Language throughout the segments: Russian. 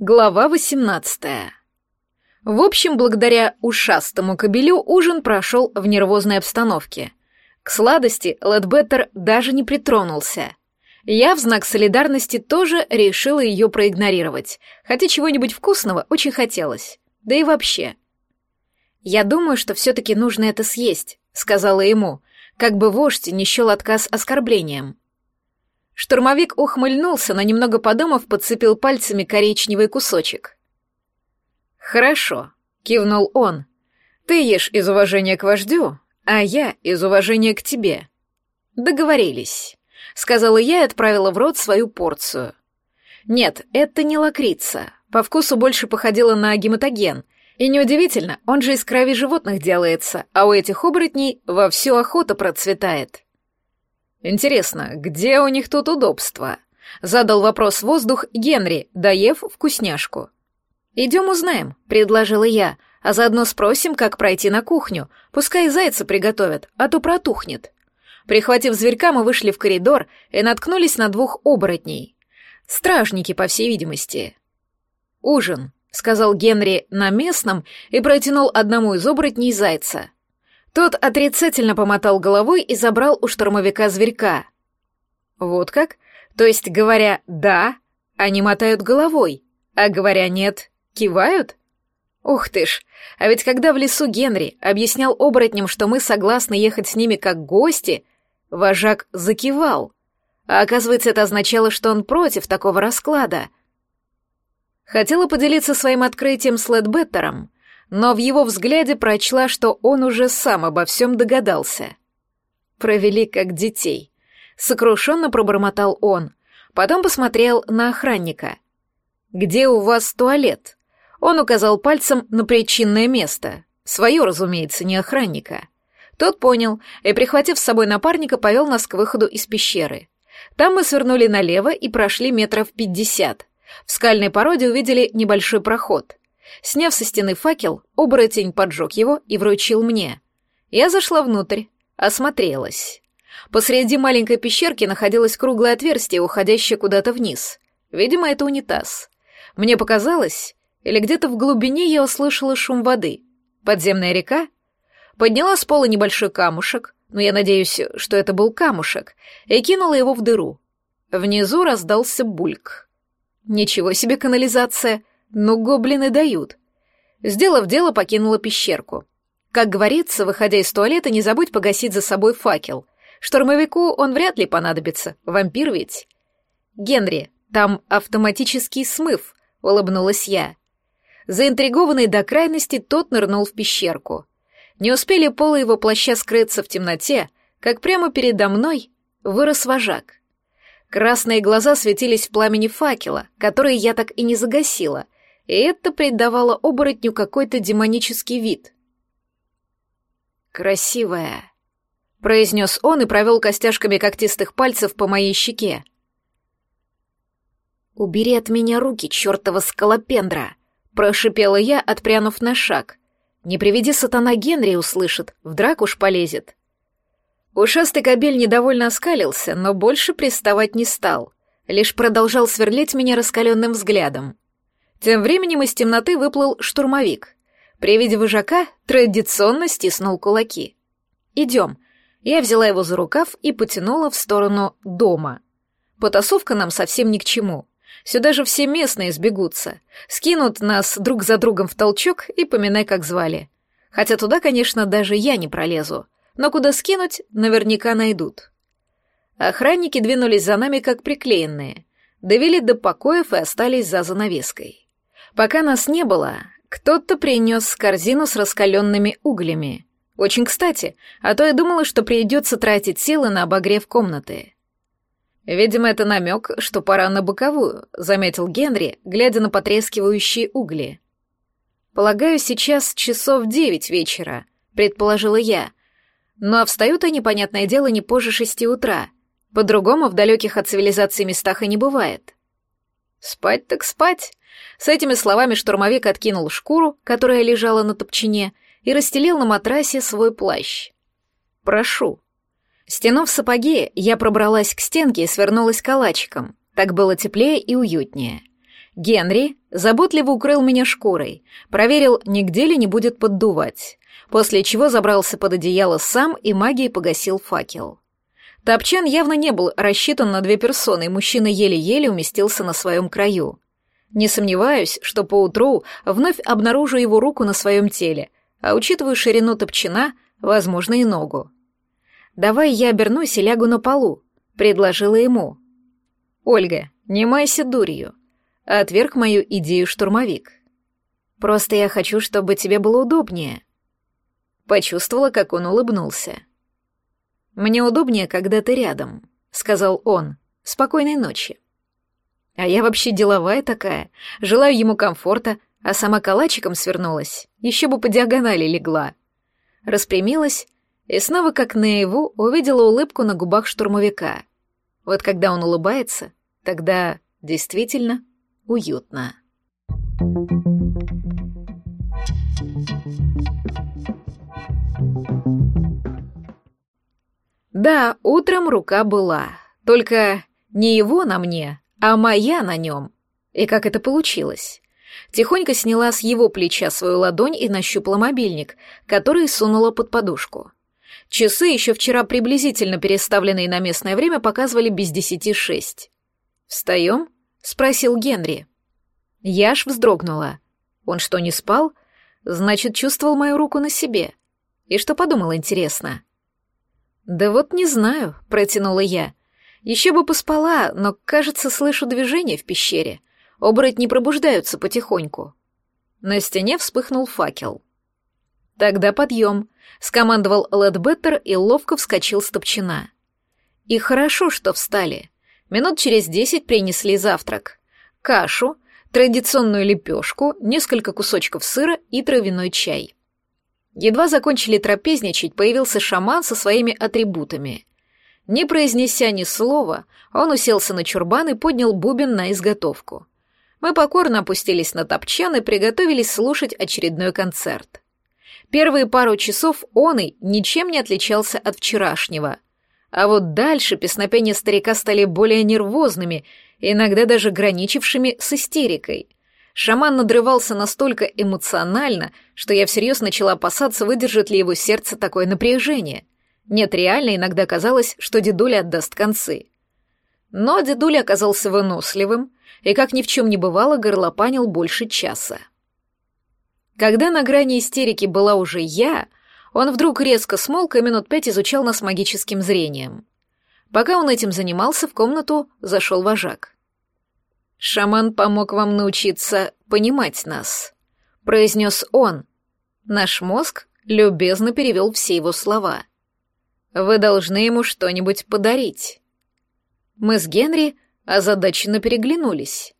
Глава 18. В общем, благодаря ушастому кобелю ужин прошел в нервозной обстановке. К сладости Лэдбеттер даже не притронулся. Я в знак солидарности тоже решила ее проигнорировать, хотя чего-нибудь вкусного очень хотелось. Да и вообще. «Я думаю, что все-таки нужно это съесть», — сказала ему, как бы вождь не счел отказ оскорблением. Штурмовик ухмыльнулся, но немного подумав, подцепил пальцами коричневый кусочек. «Хорошо», — кивнул он. «Ты ешь из уважения к вождю, а я из уважения к тебе». «Договорились», — сказала я и отправила в рот свою порцию. «Нет, это не лакрица. По вкусу больше походила на гематоген. И неудивительно, он же из крови животных делается, а у этих оборотней вовсю охота процветает». «Интересно, где у них тут удобство?» — задал вопрос воздух Генри, доев вкусняшку. «Идем узнаем», — предложила я, «а заодно спросим, как пройти на кухню. Пускай зайца приготовят, а то протухнет». Прихватив зверька, мы вышли в коридор и наткнулись на двух оборотней. Стражники, по всей видимости. «Ужин», — сказал Генри на местном и протянул одному из оборотней зайца — тот отрицательно помотал головой и забрал у штурмовика зверька. Вот как? То есть, говоря «да», они мотают головой, а говоря «нет», кивают? Ух ты ж, а ведь когда в лесу Генри объяснял оборотням, что мы согласны ехать с ними как гости, вожак закивал. А оказывается, это означало, что он против такого расклада. Хотела поделиться своим открытием с Ледбеттером, но в его взгляде прочла, что он уже сам обо всем догадался. Провели как детей. Сокрушенно пробормотал он. Потом посмотрел на охранника. «Где у вас туалет?» Он указал пальцем на причинное место. Свое, разумеется, не охранника. Тот понял и, прихватив с собой напарника, повел нас к выходу из пещеры. Там мы свернули налево и прошли метров пятьдесят. В скальной породе увидели небольшой проход. Сняв со стены факел, оборотень поджег его и вручил мне. Я зашла внутрь, осмотрелась. Посреди маленькой пещерки находилось круглое отверстие, уходящее куда-то вниз. Видимо, это унитаз. Мне показалось, или где-то в глубине я услышала шум воды. Подземная река? Подняла с пола небольшой камушек, но я надеюсь, что это был камушек, и кинула его в дыру. Внизу раздался бульк. Ничего себе канализация! Ну, гоблины дают. Сделав дело, покинула пещерку. Как говорится, выходя из туалета, не забудь погасить за собой факел. Штурмовику он вряд ли понадобится, вампир ведь. Генри, там автоматический смыв, улыбнулась я. Заинтригованный до крайности, тот нырнул в пещерку. Не успели полы его плаща скрыться в темноте, как прямо передо мной вырос вожак. Красные глаза светились в пламени факела, который я так и не загасила — и это придавало оборотню какой-то демонический вид. «Красивая», — произнес он и провел костяшками когтистых пальцев по моей щеке. «Убери от меня руки, чертова скалопендра!» — прошипела я, отпрянув на шаг. «Не приведи сатана Генри услышит, в драку ж полезет». Ушастый кобель недовольно оскалился, но больше приставать не стал, лишь продолжал сверлить меня раскаленным взглядом. Тем временем из темноты выплыл штурмовик. При виде вожака традиционно стиснул кулаки. «Идем». Я взяла его за рукав и потянула в сторону дома. Потасовка нам совсем ни к чему. Сюда же все местные сбегутся. Скинут нас друг за другом в толчок и поминай, как звали. Хотя туда, конечно, даже я не пролезу. Но куда скинуть, наверняка найдут. Охранники двинулись за нами, как приклеенные. Довели до покоев и остались за занавеской. Пока нас не было, кто-то принес корзину с раскаленными углями. Очень кстати, а то я думала, что придется тратить силы на обогрев комнаты. Видимо, это намек, что пора на боковую, заметил Генри, глядя на потрескивающие угли. Полагаю, сейчас часов девять вечера, предположила я. Но встают они, понятное дело, не позже шести утра. По-другому в далеких от цивилизации местах и не бывает. Спать так спать, с этими словами штурмовик откинул шкуру, которая лежала на топчине, и расстелил на матрасе свой плащ. «Прошу». Стянув сапоги, я пробралась к стенке и свернулась калачиком. Так было теплее и уютнее. Генри заботливо укрыл меня шкурой, проверил, нигде ли не будет поддувать, после чего забрался под одеяло сам и магией погасил факел. Топчан явно не был рассчитан на две персоны, и мужчина еле-еле уместился на своем краю. Не сомневаюсь, что поутру вновь обнаружу его руку на своем теле, а учитывая ширину топчана, возможно, и ногу. «Давай я обернусь и лягу на полу», — предложила ему. «Ольга, не майся дурью», — отверг мою идею штурмовик. «Просто я хочу, чтобы тебе было удобнее». Почувствовала, как он улыбнулся. «Мне удобнее, когда ты рядом», — сказал он. «Спокойной ночи». А я вообще деловая такая, желаю ему комфорта, а сама калачиком свернулась, еще бы по диагонали легла. Распрямилась и снова как наяву увидела улыбку на губах штурмовика. Вот когда он улыбается, тогда действительно уютно. Да, утром рука была, только не его на мне, а моя на нем. И как это получилось? Тихонько сняла с его плеча свою ладонь и нащупала мобильник, который сунула под подушку. Часы, еще вчера приблизительно переставленные на местное время, показывали без десяти шесть. «Встаем?» — спросил Генри. Я аж вздрогнула. Он что, не спал? Значит, чувствовал мою руку на себе. И что подумал, интересно? «Да вот не знаю», — протянула я. Еще бы поспала, но, кажется, слышу движение в пещере. Оборотни пробуждаются потихоньку. На стене вспыхнул факел. «Тогда подъем», — скомандовал Лэдбеттер и ловко вскочил с топчина. И хорошо, что встали. Минут через десять принесли завтрак. Кашу, традиционную лепешку, несколько кусочков сыра и травяной чай. Едва закончили трапезничать, появился шаман со своими атрибутами. Не произнеся ни слова, он уселся на чурбан и поднял бубен на изготовку. Мы покорно опустились на топчан и приготовились слушать очередной концерт. Первые пару часов он и ничем не отличался от вчерашнего. А вот дальше песнопения старика стали более нервозными, иногда даже граничившими с истерикой. Шаман надрывался настолько эмоционально, что я всерьез начала опасаться, выдержит ли его сердце такое напряжение — нет, реально иногда казалось, что дедуля отдаст концы. Но дедуля оказался выносливым и, как ни в чем не бывало, горлопанил больше часа. Когда на грани истерики была уже я, он вдруг резко смолк и минут пять изучал нас магическим зрением. Пока он этим занимался, в комнату зашел вожак. «Шаман помог вам научиться понимать нас», — произнес он. Наш мозг любезно перевел все его слова — вы должны ему что-нибудь подарить. Мы с Генри озадаченно переглянулись.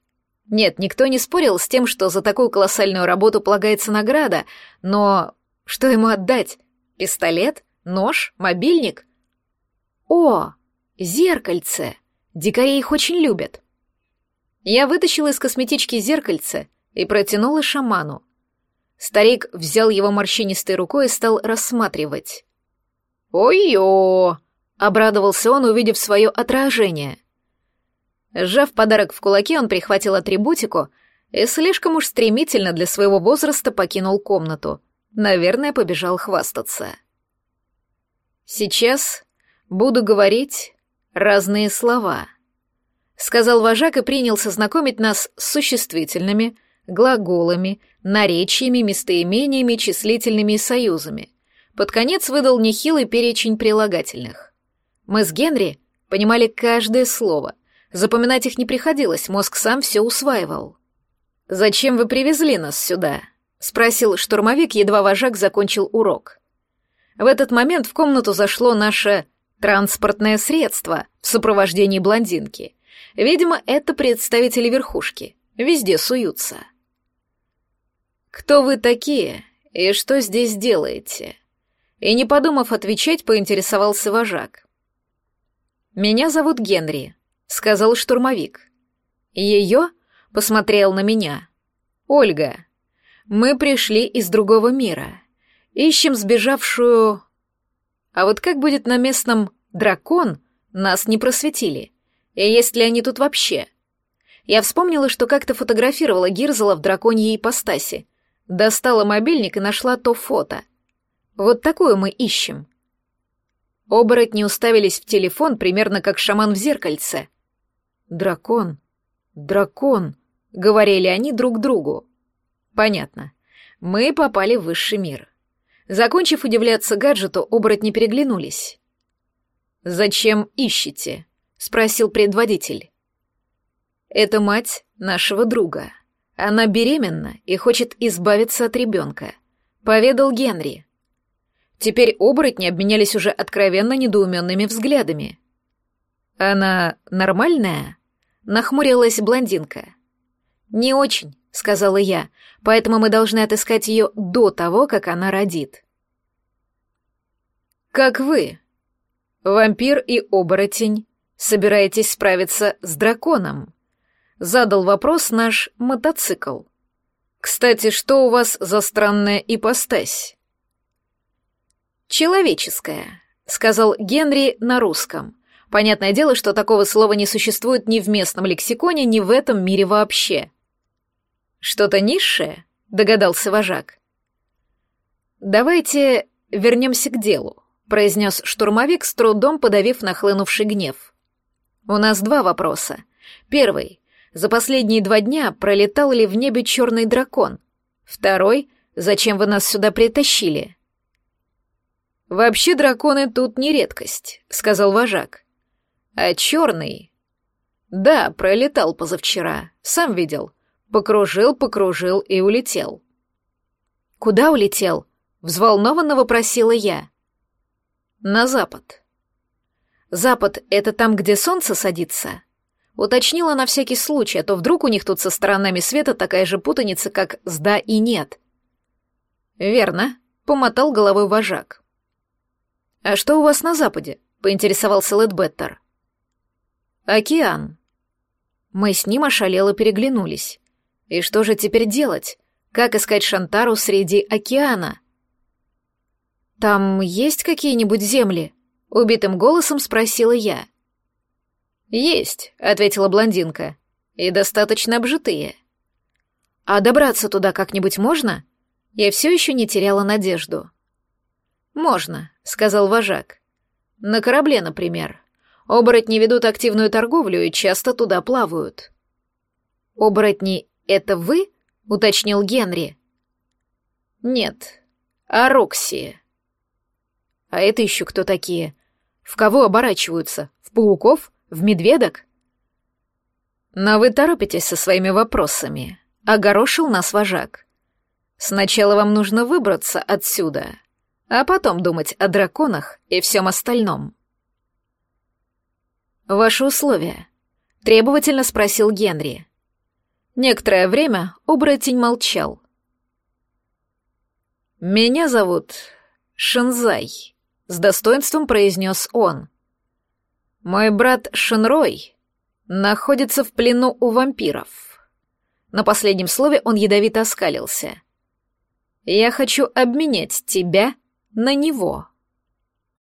Нет, никто не спорил с тем, что за такую колоссальную работу полагается награда, но что ему отдать? Пистолет? Нож? Мобильник? О, зеркальце! Дикари их очень любят. Я вытащила из косметички зеркальце и протянула шаману. Старик взял его морщинистой рукой и стал рассматривать. «Ой-ё!» — обрадовался он, увидев свое отражение. Сжав подарок в кулаке, он прихватил атрибутику и слишком уж стремительно для своего возраста покинул комнату. Наверное, побежал хвастаться. «Сейчас буду говорить разные слова», — сказал вожак и принялся знакомить нас с существительными, глаголами, наречиями, местоимениями, числительными и союзами — под конец выдал нехилый перечень прилагательных. Мы с Генри понимали каждое слово. Запоминать их не приходилось, мозг сам все усваивал. «Зачем вы привезли нас сюда?» — спросил штурмовик, едва вожак закончил урок. В этот момент в комнату зашло наше транспортное средство в сопровождении блондинки. Видимо, это представители верхушки. Везде суются. «Кто вы такие и что здесь делаете?» И не подумав отвечать, поинтересовался вожак. «Меня зовут Генри», — сказал штурмовик. «Ее?» — посмотрел на меня. «Ольга, мы пришли из другого мира. Ищем сбежавшую...» А вот как будет на местном «дракон», нас не просветили. И есть ли они тут вообще? Я вспомнила, что как-то фотографировала Гирзела в драконьей ипостаси. Достала мобильник и нашла то фото. Вот такое мы ищем. Оборотни уставились в телефон, примерно как шаман в зеркальце. «Дракон, дракон», — говорили они друг другу. «Понятно. Мы попали в высший мир». Закончив удивляться гаджету, оборотни переглянулись. «Зачем ищете?» — спросил предводитель. «Это мать нашего друга. Она беременна и хочет избавиться от ребенка», — поведал Генри. Теперь оборотни обменялись уже откровенно недоуменными взглядами. «Она нормальная?» — нахмурилась блондинка. «Не очень», — сказала я, — «поэтому мы должны отыскать ее до того, как она родит». «Как вы, вампир и оборотень, собираетесь справиться с драконом?» — задал вопрос наш мотоцикл. «Кстати, что у вас за странная ипостась?» «Человеческое», — сказал Генри на русском. Понятное дело, что такого слова не существует ни в местном лексиконе, ни в этом мире вообще. «Что-то низшее?» — догадался вожак. «Давайте вернемся к делу», — произнес штурмовик, с трудом подавив нахлынувший гнев. «У нас два вопроса. Первый. За последние два дня пролетал ли в небе черный дракон? Второй. Зачем вы нас сюда притащили?» «Вообще драконы тут не редкость», — сказал вожак. «А черный?» «Да, пролетал позавчера, сам видел. Покружил, покружил и улетел». «Куда улетел?» — взволнованно вопросила я. «На запад». «Запад — это там, где солнце садится?» Уточнила на всякий случай, а то вдруг у них тут со сторонами света такая же путаница, как с «да» и «нет». «Верно», — помотал головой вожак. «А что у вас на западе?» — поинтересовался Лэдбеттер. «Океан». Мы с ним ошалело переглянулись. И что же теперь делать? Как искать Шантару среди океана? «Там есть какие-нибудь земли?» — убитым голосом спросила я. «Есть», — ответила блондинка, — «и достаточно обжитые». «А добраться туда как-нибудь можно?» Я все еще не теряла надежду. «Можно», — сказал вожак. «На корабле, например. Оборотни ведут активную торговлю и часто туда плавают». «Оборотни — это вы?» — уточнил Генри. «Нет, а Рокси». «А это еще кто такие? В кого оборачиваются? В пауков? В медведок?» «Но вы торопитесь со своими вопросами», — огорошил нас вожак. «Сначала вам нужно выбраться отсюда» а потом думать о драконах и всем остальном. «Ваши условия?» — требовательно спросил Генри. Некоторое время оборотень молчал. «Меня зовут Шинзай», — с достоинством произнес он. «Мой брат Шинрой находится в плену у вампиров». На последнем слове он ядовито оскалился. «Я хочу обменять тебя на него.